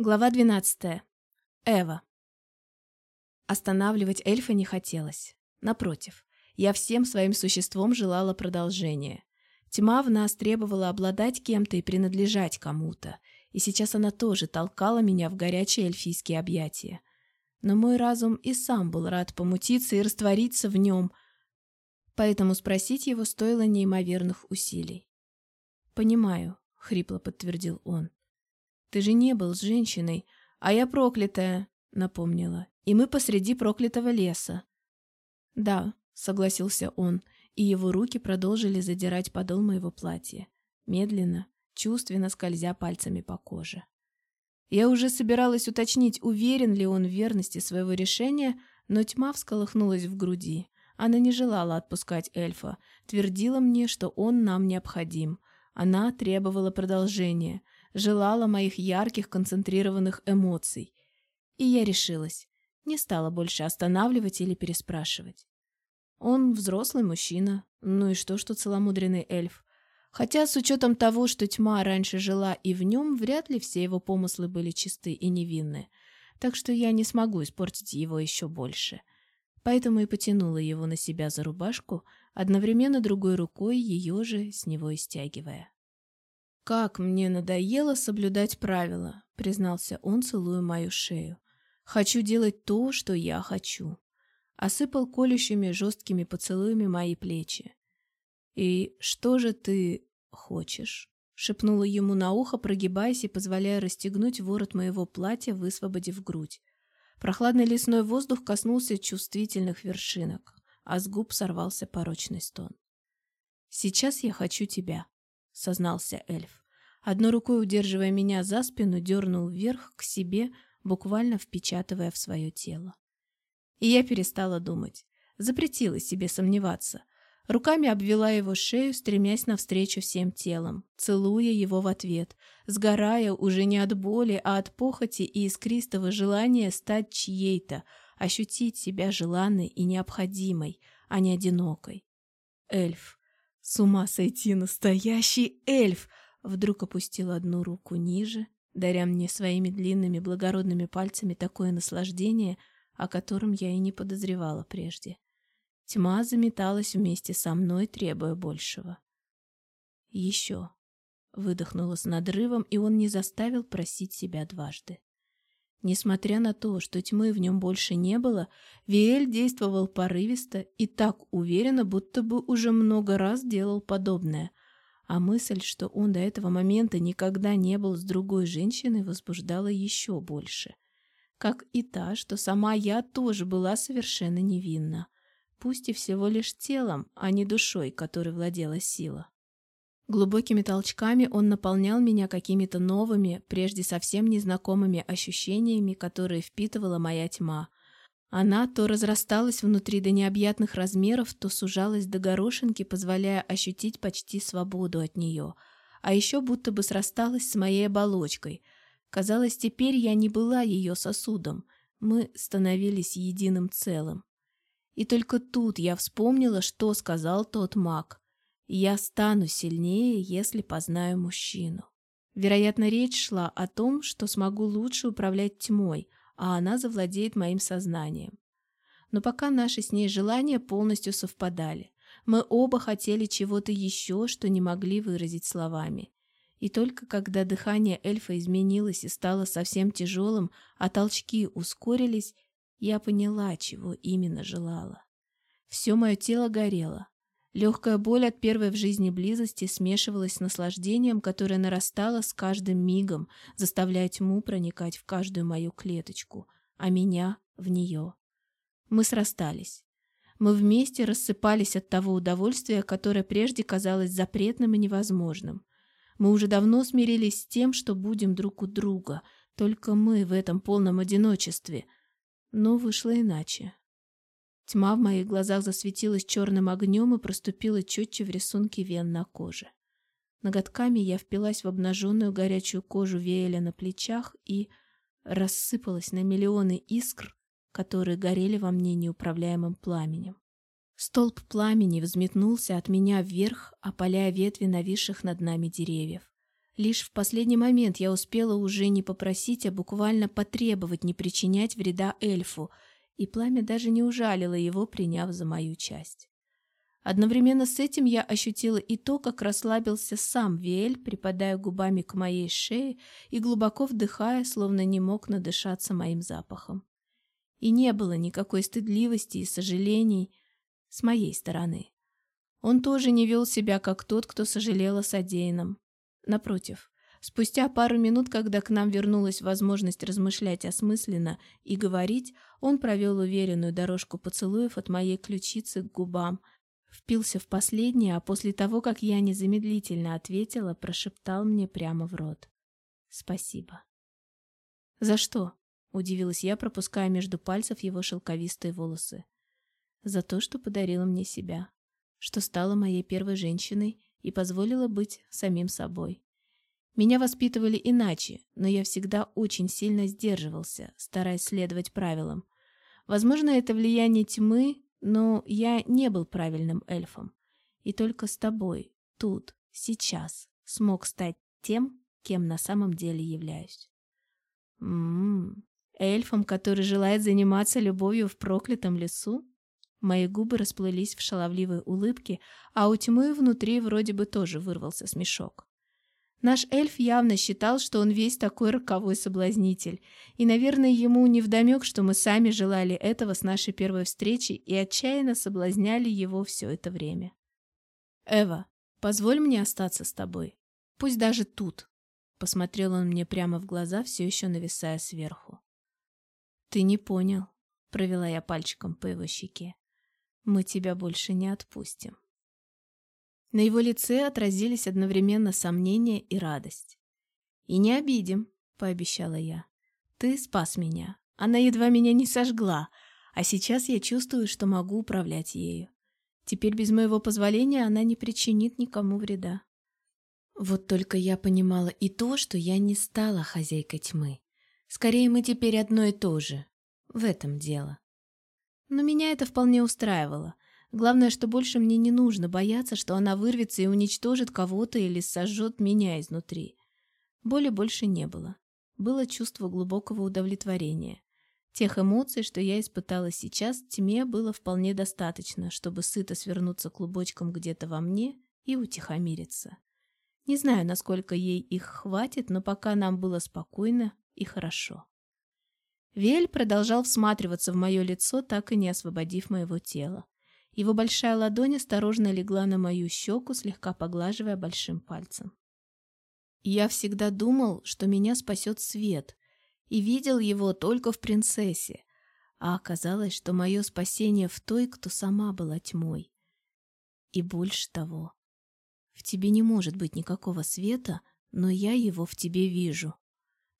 Глава 12. Эва. Останавливать эльфа не хотелось. Напротив, я всем своим существом желала продолжения. Тьма в нас требовала обладать кем-то и принадлежать кому-то, и сейчас она тоже толкала меня в горячие эльфийские объятия. Но мой разум и сам был рад помутиться и раствориться в нем, поэтому спросить его стоило неимоверных усилий. «Понимаю», — хрипло подтвердил он. Ты же не был с женщиной, а я проклятая, напомнила. И мы посреди проклятого леса. Да, согласился он, и его руки продолжили задирать подол моего платья, медленно, чувственно скользя пальцами по коже. Я уже собиралась уточнить, уверен ли он в верности своего решения, но тьма всколыхнулась в груди. Она не желала отпускать эльфа, твердила мне, что он нам необходим. Она требовала продолжения — желала моих ярких концентрированных эмоций. И я решилась. Не стала больше останавливать или переспрашивать. Он взрослый мужчина, ну и что, что целомудренный эльф. Хотя с учетом того, что тьма раньше жила и в нем, вряд ли все его помыслы были чисты и невинны. Так что я не смогу испортить его еще больше. Поэтому и потянула его на себя за рубашку, одновременно другой рукой ее же с него и стягивая. «Как мне надоело соблюдать правила», — признался он, целуя мою шею. «Хочу делать то, что я хочу». Осыпал колющими жесткими поцелуями мои плечи. «И что же ты хочешь?» — шепнула ему на ухо, прогибаясь и позволяя расстегнуть ворот моего платья, высвободив грудь. Прохладный лесной воздух коснулся чувствительных вершинок, а с губ сорвался порочный стон. «Сейчас я хочу тебя», — сознался эльф. Одной рукой удерживая меня за спину, дернул вверх к себе, буквально впечатывая в свое тело. И я перестала думать. Запретила себе сомневаться. Руками обвела его шею, стремясь навстречу всем телом, целуя его в ответ, сгорая уже не от боли, а от похоти и искристого желания стать чьей-то, ощутить себя желанной и необходимой, а не одинокой. Эльф. С ума сойти, настоящий эльф! Вдруг опустил одну руку ниже, даря мне своими длинными благородными пальцами такое наслаждение, о котором я и не подозревала прежде. Тьма заметалась вместе со мной, требуя большего. «Еще», — выдохнула с надрывом, и он не заставил просить себя дважды. Несмотря на то, что тьмы в нем больше не было, Виэль действовал порывисто и так уверенно, будто бы уже много раз делал подобное, а мысль, что он до этого момента никогда не был с другой женщиной, возбуждала еще больше. Как и та, что сама я тоже была совершенно невинна. Пусть и всего лишь телом, а не душой, которой владела сила. Глубокими толчками он наполнял меня какими-то новыми, прежде совсем незнакомыми ощущениями, которые впитывала моя тьма, она то разрасталась внутри до необъятных размеров, то сужалась до горошинки, позволяя ощутить почти свободу от нее, а еще будто бы срасталась с моей оболочкой. Казалось, теперь я не была ее сосудом, мы становились единым целым. И только тут я вспомнила, что сказал тот маг. «Я стану сильнее, если познаю мужчину». Вероятно, речь шла о том, что смогу лучше управлять тьмой – а она завладеет моим сознанием. Но пока наши с ней желания полностью совпадали. Мы оба хотели чего-то еще, что не могли выразить словами. И только когда дыхание эльфа изменилось и стало совсем тяжелым, а толчки ускорились, я поняла, чего именно желала. Все мое тело горело. Легкая боль от первой в жизни близости смешивалась с наслаждением, которое нарастало с каждым мигом, заставляя тьму проникать в каждую мою клеточку, а меня в нее. Мы срастались. Мы вместе рассыпались от того удовольствия, которое прежде казалось запретным и невозможным. Мы уже давно смирились с тем, что будем друг у друга, только мы в этом полном одиночестве. Но вышло иначе. Тьма в моих глазах засветилась черным огнем и проступила четче в рисунке вен на коже. Ноготками я впилась в обнаженную горячую кожу Веэля на плечах и рассыпалась на миллионы искр, которые горели во мне неуправляемым пламенем. Столб пламени взметнулся от меня вверх, опаляя ветви нависших над нами деревьев. Лишь в последний момент я успела уже не попросить, а буквально потребовать не причинять вреда эльфу, и пламя даже не ужалило его, приняв за мою часть. Одновременно с этим я ощутила и то, как расслабился сам Виэль, припадая губами к моей шее и глубоко вдыхая, словно не мог надышаться моим запахом. И не было никакой стыдливости и сожалений с моей стороны. Он тоже не вел себя, как тот, кто сожалел о содеянном. Напротив, спустя пару минут, когда к нам вернулась возможность размышлять осмысленно и говорить, он провел уверенную дорожку поцелуев от моей ключицы к губам, впился в последнее, а после того, как я незамедлительно ответила, прошептал мне прямо в рот. «Спасибо». «За что?» — удивилась я, пропуская между пальцев его шелковистые волосы. «За то, что подарила мне себя, что стала моей первой женщиной и позволила быть самим собой. Меня воспитывали иначе, но я всегда очень сильно сдерживался, стараясь следовать правилам. Возможно, это влияние тьмы, но я не был правильным эльфом. И только с тобой, тут, сейчас, смог стать тем, кем на самом деле являюсь. Ммм, эльфом, который желает заниматься любовью в проклятом лесу? Мои губы расплылись в шаловливой улыбке, а у тьмы внутри вроде бы тоже вырвался смешок. Наш эльф явно считал, что он весь такой роковой соблазнитель, и, наверное, ему невдомек, что мы сами желали этого с нашей первой встречи и отчаянно соблазняли его все это время. «Эва, позволь мне остаться с тобой. Пусть даже тут», — посмотрел он мне прямо в глаза, все еще нависая сверху. «Ты не понял», — провела я пальчиком по его щеке. «Мы тебя больше не отпустим». На его лице отразились одновременно сомнение и радость. «И не обидим», — пообещала я. «Ты спас меня. Она едва меня не сожгла, а сейчас я чувствую, что могу управлять ею. Теперь без моего позволения она не причинит никому вреда». Вот только я понимала и то, что я не стала хозяйкой тьмы. Скорее, мы теперь одно и то же. В этом дело. Но меня это вполне устраивало — Главное, что больше мне не нужно бояться, что она вырвется и уничтожит кого-то или сожжет меня изнутри. Боли больше не было. Было чувство глубокого удовлетворения. Тех эмоций, что я испытала сейчас, тьме было вполне достаточно, чтобы сыто свернуться клубочком где-то во мне и утихомириться. Не знаю, насколько ей их хватит, но пока нам было спокойно и хорошо. Вель продолжал всматриваться в мое лицо, так и не освободив моего тела. Его большая ладонь осторожно легла на мою щеку, слегка поглаживая большим пальцем. Я всегда думал, что меня спасет свет, и видел его только в принцессе, а оказалось, что мое спасение в той, кто сама была тьмой. И больше того, в тебе не может быть никакого света, но я его в тебе вижу,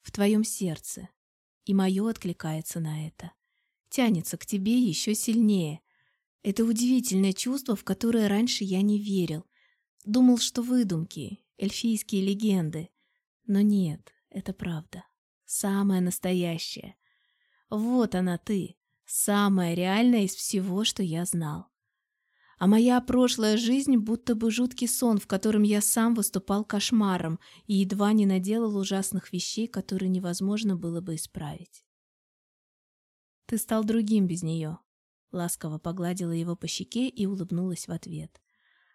в твоем сердце, и мое откликается на это, тянется к тебе еще сильнее, это удивительное чувство, в которое раньше я не верил. Думал, что выдумки, эльфийские легенды. Но нет, это правда. Самая настоящая. Вот она ты, самая реальная из всего, что я знал. А моя прошлая жизнь будто бы жуткий сон, в котором я сам выступал кошмаром и едва не наделал ужасных вещей, которые невозможно было бы исправить. Ты стал другим без нее, Ласково погладила его по щеке и улыбнулась в ответ.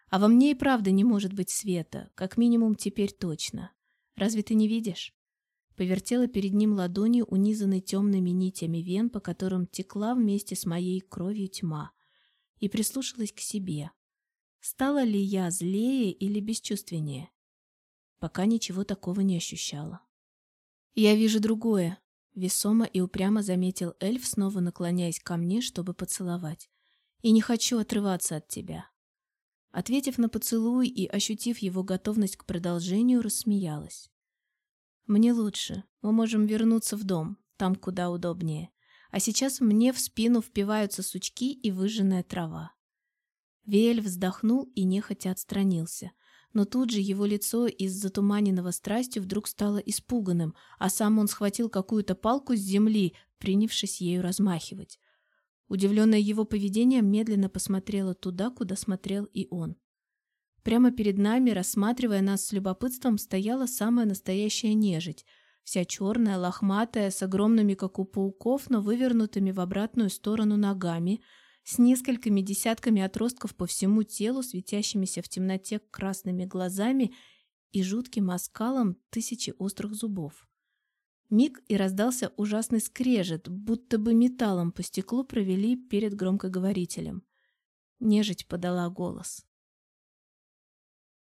«А во мне и правда не может быть света, как минимум теперь точно. Разве ты не видишь?» Повертела перед ним ладонью, унизанной темными нитями вен, по которым текла вместе с моей кровью тьма, и прислушалась к себе. Стала ли я злее или бесчувственнее? Пока ничего такого не ощущала. «Я вижу другое», Весомо и упрямо заметил эльф, снова наклоняясь ко мне, чтобы поцеловать. «И не хочу отрываться от тебя». Ответив на поцелуй и ощутив его готовность к продолжению, рассмеялась. «Мне лучше. Мы можем вернуться в дом, там куда удобнее. А сейчас мне в спину впиваются сучки и выжженная трава». Вель вздохнул и нехотя отстранился – но тут же его лицо из затуманенного страстью вдруг стало испуганным, а сам он схватил какую-то палку с земли, принявшись ею размахивать. Удивленная его поведением, медленно посмотрела туда, куда смотрел и он. Прямо перед нами, рассматривая нас с любопытством, стояла самая настоящая нежить. Вся черная, лохматая, с огромными, как у пауков, но вывернутыми в обратную сторону ногами, с несколькими десятками отростков по всему телу, светящимися в темноте красными глазами и жутким оскалом тысячи острых зубов. Миг и раздался ужасный скрежет, будто бы металлом по стеклу провели перед громкоговорителем. Нежить подала голос.